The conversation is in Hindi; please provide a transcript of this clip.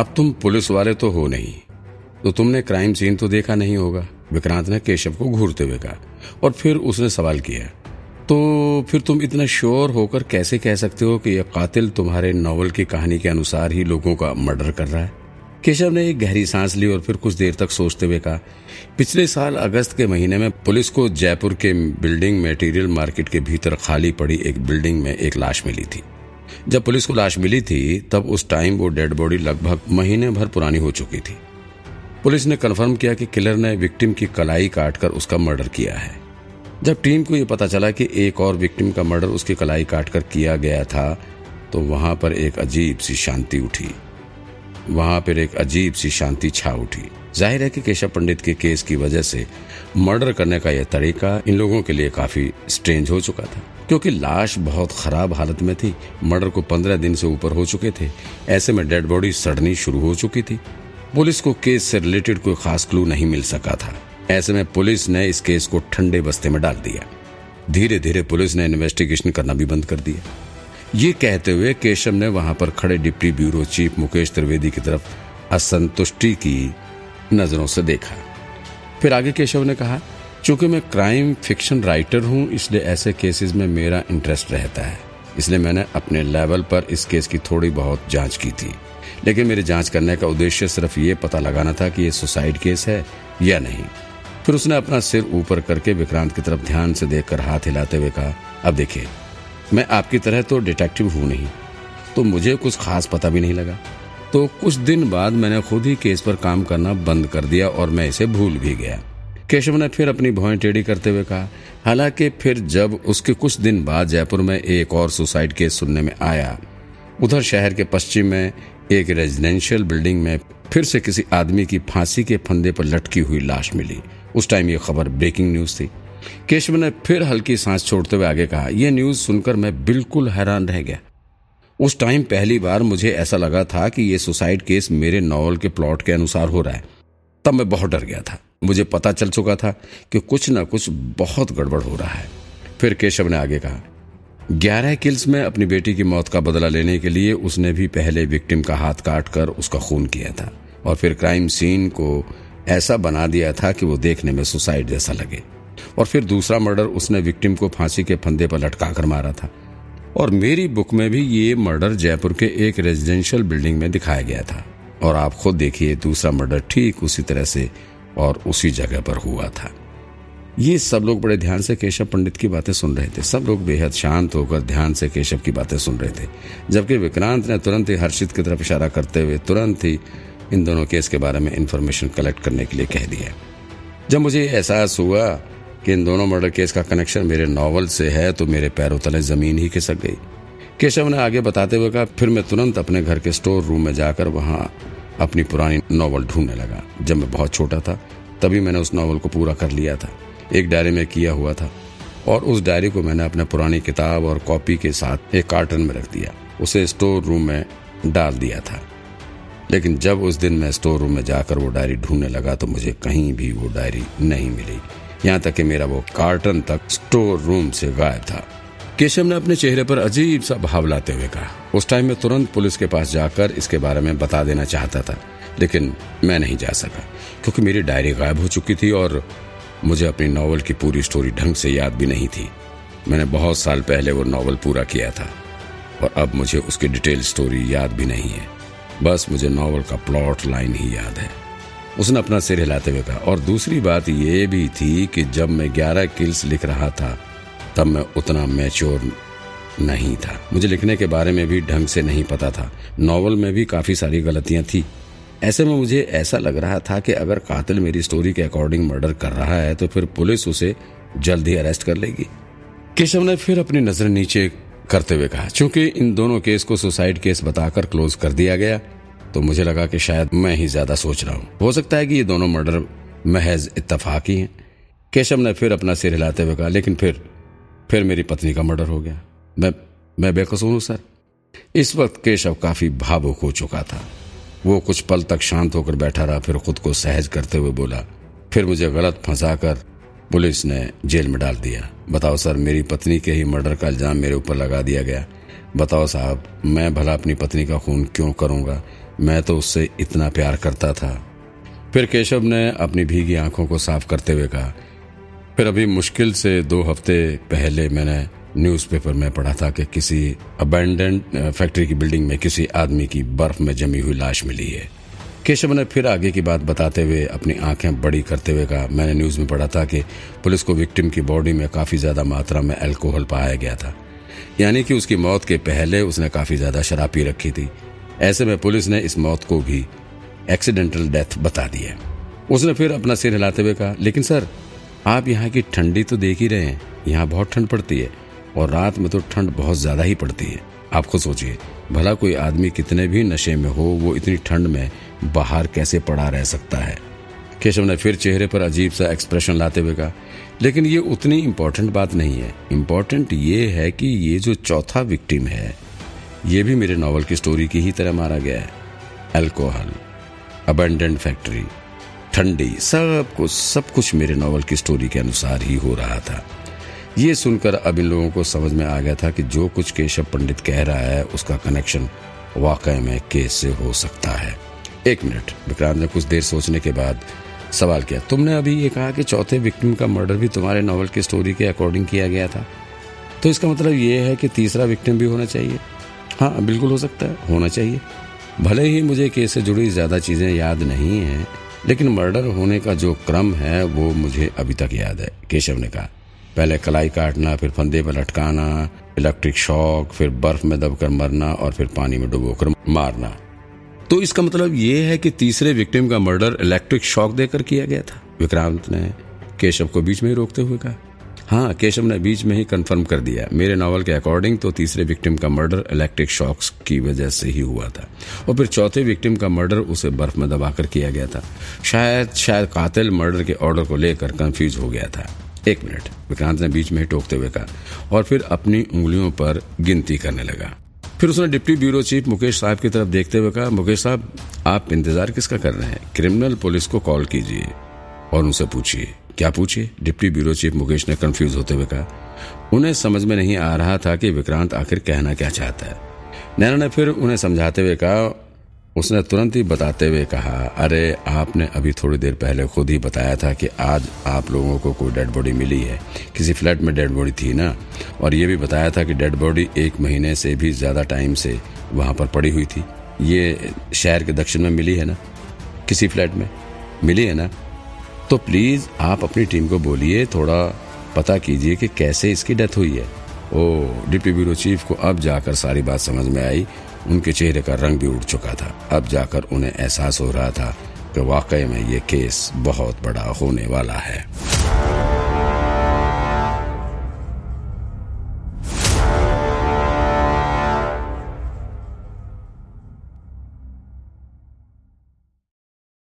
अब तुम पुलिस वाले तो हो नहीं। तो तुमने क्राइम सीन तो देखा नहीं होगा, विक्रांत ने केशव को घूरते हुए कहा, और फिर उसने सवाल किया तो फिर तुम इतना श्योर होकर कैसे कह सकते हो कि यह कातिल तुम्हारे नॉवल की कहानी के अनुसार ही लोगों का मर्डर कर रहा है? केशव ने एक गहरी सांस ली और फिर कुछ देर तक सोचते हुए कहा, पिछले साल अगस्त के महीने में पुलिस को जयपुर के बिल्डिंग मटेरियल मार्केट के भीतर खाली पड़ी एक बिल्डिंग में एक लाश मिली थी। जब पुलिस को लाश मिली थी, तब उस टाइम वो डेड बॉडी लगभग महीने भर पुरानी हो चुकी थी। पुलिस ने कन्फर्म किया कि किलर ने विक्टिम की कलाई काटकर उसका मर्डर किया है। जब टीम को यह पता चला कि एक और विक्टिम का मर्डर उसकी कलाई काटकर किया गया था तो वहाँ पर एक अजीब सी शांति उठी। वहाँ पर एक अजीब सी शांति छा उठी। ज़ाहिर है कि केशव पंडित के केस की वजह से मर्डर करने का यह तरीका इन लोगों के लिए काफ़ी स्ट्रेंज हो चुका था। क्योंकि लाश बहुत खराब हालत में थी। मर्डर को पंद्रह दिन से ऊपर हो चुके थे। ऐसे में डेड बॉडी सड़नी शुरू हो चुकी थी। पुलिस को केस से रिलेटेड कोई खास क्लू नहीं मिल सका था। ऐसे में पुलिस ने इस केस को ठंडे बस्ते में डाल दिया। धीरे धीरे पुलिस ने इन्वेस्टिगेशन करना भी बंद कर दिया। ये कहते हुए केशव ने वहाँ पर खड़े deputy bureau chief Mukesh Trivedi की तरफ़ असंतुष्टि की नज़रों से देखा। फिर आगे केशव ने कहा चूँकि मैं क्राइम फिक्शन राइटर हूँ, इसलिए ऐसे केसेस में मेरा इंटरेस्ट रहता है। इसलिए मैंने अपने लेवल पर इस केस की थोड़ी बहुत जाँच की थी। लेकिन मेरी जाँच करने का उद्देश्य सिर्फ़ ये पता लगाना था कि ये सुसाइड केस है या नहीं। फिर उसने अपना सिर ऊपर करके विक्रांत की तरफ़ ध्यान से देखकर हाथ हिलाते हुए कहा, अब देखिए, मैं आपकी तरह तो डिटेक्टिव हूँ नहीं तो मुझे कुछ खास पता भी नहीं लगा। तो कुछ दिन बाद मैंने खुद ही केस पर काम करना बंद कर दिया और मैं इसे भूल भी गया। केशव ने फिर अपनी भौएँ टेढ़ी करते हुए कहा, हालाँकि फिर जब उसके कुछ दिन बाद जयपुर में एक और सुसाइड केस सुनने में आया, उधर शहर के पश्चिम में एक रेजिडेंशियल बिल्डिंग में फिर से किसी आदमी की फांसी के फंदे पर लटकी हुई लाश मिली। उस टाइम ये खबर ब्रेकिंग न्यूज़ थी। केशव ने फिर हल्की सांस छोड़ते हुए आगे कहा यह न्यूज़ सुनकर मैं बिल्कुल हैरान रह गया। उस टाइम पहली बार मुझे ऐसा लगा था कि यह सुसाइड केस मेरे नॉवल के प्लॉट के अनुसार हो रहा है। तब मैं बहुत डर गया था। मुझे पता चल चुका था कि कुछ ना कुछ बहुत गड़बड़ हो रहा है। फिर केशव ने आगे कहा, ग्यारह किल्स में अपनी बेटी की मौत का बदला लेने के लिए उसने भी पहले विक्टिम का हाथ काट कर उसका खून किया था और फिर क्राइम सीन को ऐसा बना दिया था कि वो देखने में सुसाइड जैसा लगे। और फिर दूसरा मर्डर उसने विक्टिम को फांसी के फंदे पर लटका कर मारा था। और मेरी बुक में भी ये मर्डर जयपुर के एक रेजिडेंशियल बिल्डिंग में दिखाया गया था। और आप खुद देखिए, दूसरा मर्डर ठीक उसी तरह से और उसी जगह पर हुआ था। ये सब लोग बड़े ध्यान से केशव पंडित की बातें सुन रहे थे। सब लोग बेहद शांत होकर ध्यान से केशव की बातें सुन रहे थे। जबकि विक्रांत ने तुरंत ही हर्षित की तरफ़ इशारा करते हुए तुरंत ही इन दोनों केस के बारे में इंफॉर्मेशन कलेक्ट करने के लिए कह दिया। जब मुझे एहसास हुआ कि इन दोनों मर्डर केस का कनेक्शन मेरे नॉवल से है तो मेरे पैरों तले ज़मीन ही खिसक गई। केशव ने आगे बताते हुए कहा, फिर मैं तुरंत अपने घर के स्टोर रूम में जाकर वहाँ अपनी पुरानी नॉवल ढूँढने लगा। जब मैं बहुत छोटा था, तभी मैंने उस नॉवल को पूरा कर लिया था। एक डायरी में किया हुआ था और उस डायरी को मैंने अपने पुरानी किताब और कॉपी के साथ एक कार्टन में रख दिया। उसे स्टोर रूम में डाल दिया था। लेकिन जब उस दिन मैं स्टोर रूम में जाकर वो डायरी ढूँढने लगा तो मुझे कहीं भी वो डायरी नहीं मिली। यहाँ तक कि मेरा वो कार्टन तक स्टोर रूम से गायब था। केशव ने अपने चेहरे पर अजीब सा भाव लाते हुए कहा। उस टाइम में तुरंत पुलिस के पास जाकर इसके बारे में बता देना चाहता था, लेकिन मैं नहीं जा सका, क्योंकि मेरी डायरी गायब हो चुकी थी और मुझे अपनी नॉवल की पूरी स्टोरी ढंग से याद भी नहीं थी। मैंने बहुत साल पहले वो नॉवल पूरा किया था, और अब मुझे उसकी डिटेल स्टोरी याद भी नहीं है। बस मुझे नॉवल का प्लॉट लाइन ही याद है। उसने अपना सिर हिलाते हुए कहा, और दूसरी बात यह भी थी कि जब मैं ग्यारह किल्स लिख रहा था तब मैं उतना मैच्योर नहीं था। मुझे लिखने के बारे में भी ढंग से नहीं पता था। नॉवल में भी काफ़ी सारी गलतियाँ थी। ऐसे में मुझे ऐसा लग रहा था कि अगर कातिल मेरी स्टोरी के अकॉर्डिंग मर्डर कर रहा है तो फिर पुलिस उसे जल्द ही अरेस्ट कर लेगी। केशव ने फिर अपनी नज़र नीचे करते हुए कहा, चूँकि इन दोनों केस को सुसाइड केस बताकर क्लोज कर दिया गया तो मुझे लगा कि शायद मैं ही ज़्यादा सोच रहा हूँ। हो सकता है कि ये दोनों मर्डर महज इतफाकी हैं। केशव ने फिर अपना सिर हिलाते हुए कहा, लेकिन फिर फिर मेरी पत्नी का मर्डर हो गया। मैं मैं बेकसूर हूँ, सर। इस वक्त केशव काफ़ी भावुक हो चुका था। वो कुछ पल तक शांत होकर बैठा रहा, फिर खुद को सहज करते हुए बोला, फिर मुझे गलत फंसाकर पुलिस ने जेल में डाल दिया। बताओ सर, मेरी पत्नी के ही मर्डर का इल्ज़ाम मेरे ऊपर लगा दिया गया। बताओ साहब, मैं भला अपनी पत्नी का खून क्यों करूँगा? मैं तो उससे इतना प्यार करता था। फिर केशव ने अपनी भीगी आँखों को साफ़ करते हुए कहा फिर अभी मुश्किल से दो हफ़्ते पहले मैंने न्यूज़पेपर में पढ़ा था कि किसी अबेंडेंट फैक्ट्री की बिल्डिंग में किसी आदमी की बर्फ़ में जमी हुई लाश मिली है। केशव ने फिर आगे की बात बताते हुए अपनी आँखें बड़ी करते हुए कहा। मैंने न्यूज़ में पढ़ा था कि पुलिस को विक्टिम की बॉडी में काफ़ी ज़्यादा मात्रा में अल्कोहल पाया गया था। यानी कि उसकी मौत के पहले उसने काफ़ी ज़्यादा शराब पी रखी थी। ऐसे में पुलिस ने इस मौत को भी एक्सीडेंटल डेथ बता दिया उसने फिर अपना सिर हिलाते हुए कहा, लेकिन सर आप यहाँ की ठंडी तो देख ही रहे हैं, यहाँ बहुत ठंड पड़ती है, और रात में तो ठंड बहुत ज़्यादा ही पड़ती है। आप खुद सोचिए, भला कोई आदमी कितने भी नशे में हो, वो इतनी ठंड में बाहर कैसे पड़ा रह सकता है? केशव ने फिर चेहरे पर अजीब सा एक्सप्रेशन लाते हुए कहा, लेकिन ये उतनी इम्पोर्टेंट बात नहीं है। इम्पोर्टेंट ये है कि ये जो चौथा विक्टिम है, ये भी मेरे नॉवल की स्टोरी की ही तरह मारा गया है। एल्कोहल अबेंडेंट फैक्ट्री ठंडी, सब कुछ सब कुछ मेरे नॉवल की स्टोरी के अनुसार ही हो रहा था। ये सुनकर अब इन लोगों को समझ में आ गया था कि जो कुछ केशव पंडित कह रहा है, उसका कनेक्शन वाकई में केस से हो सकता है। एक मिनट, विक्रांत ने कुछ देर सोचने के बाद सवाल किया, तुमने अभी ये कहा कि चौथे विक्टिम का मर्डर भी तुम्हारे नॉवल की स्टोरी के अकॉर्डिंग किया गया था? तो इसका मतलब ये है कि तीसरा विक्टिम भी होना चाहिए? हाँ बिल्कुल हो सकता है, होना चाहिए। भले ही मुझे केस से जुड़ी ज़्यादा चीज़ें याद नहीं है लेकिन मर्डर होने का जो क्रम है, वो मुझे अभी तक याद है, केशव ने कहा। पहले कलाई काटना, फिर फंदे पर लटकाना, इलेक्ट्रिक शॉक, फिर बर्फ़ में दबकर मरना और फिर पानी में डुबोकर मारना। तो इसका मतलब ये है कि तीसरे विक्टिम का मर्डर इलेक्ट्रिक शॉक देकर किया गया था। विक्रांत ने केशव को बीच में ही रोकते हुए कहा। हाँ केशव ने बीच में ही कंफर्म कर दिया। मेरे नॉवल के अकॉर्डिंग तो तीसरे विक्टिम का मर्डर इलेक्ट्रिक शॉक्स की वजह से ही हुआ था। और फिर चौथे विक्टिम का मर्डर उसे बर्फ़ में दबाकर किया गया था। शायद शायद कातिल मर्डर के ऑर्डर को लेकर कंफ्यूज हो गया था। एक मिनट। विक्रांत ने बीच में ही टोकते हुए कहा और फिर अपनी उंगलियों पर गिनती करने लगा। फिर उसने डिप्टी ब्यूरो चीफ मुकेश साहब की तरफ़ देखते हुए कहा, मुकेश साहब, आप इंतज़ार किसका कर रहे हैं? क्रिमिनल पुलिस को कॉल कीजिए और उनसे पूछिए। क्या पूछिए? डिप्टी ब्यूरो चीफ मुकेश ने कंफ्यूज होते हुए कहा, उन्हें समझ में नहीं आ रहा था कि विक्रांत आखिर कहना क्या चाहता है। नैना ने फिर उन्हें समझाते हुए कहा, उसने तुरंत ही बताते हुए कहा, अरे, आपने अभी थोड़ी देर पहले खुद ही बताया था कि आज आप लोगों को कोई डेड बॉडी मिली है। किसी फ्लैट में डेड बॉडी थी ना? और ये भी बताया था कि डेड बॉडी एक महीने से भी ज़्यादा टाइम से वहाँ पर पड़ी हुई थी। ये शहर के दक्षिण में मिली है ना? किसी फ्लैट में? मिली है ना? तो प्लीज़ आप अपनी टीम को बोलिए, थोड़ा पता कीजिए कि कैसे इसकी डेथ हुई है। ओ, डिप्टी ब्यूरो चीफ को अब जाकर सारी बात समझ में आई। उनके चेहरे का रंग भी उड़ चुका था। अब जाकर उन्हें एहसास हो रहा था कि वाकई में ये केस बहुत बड़ा होने वाला है।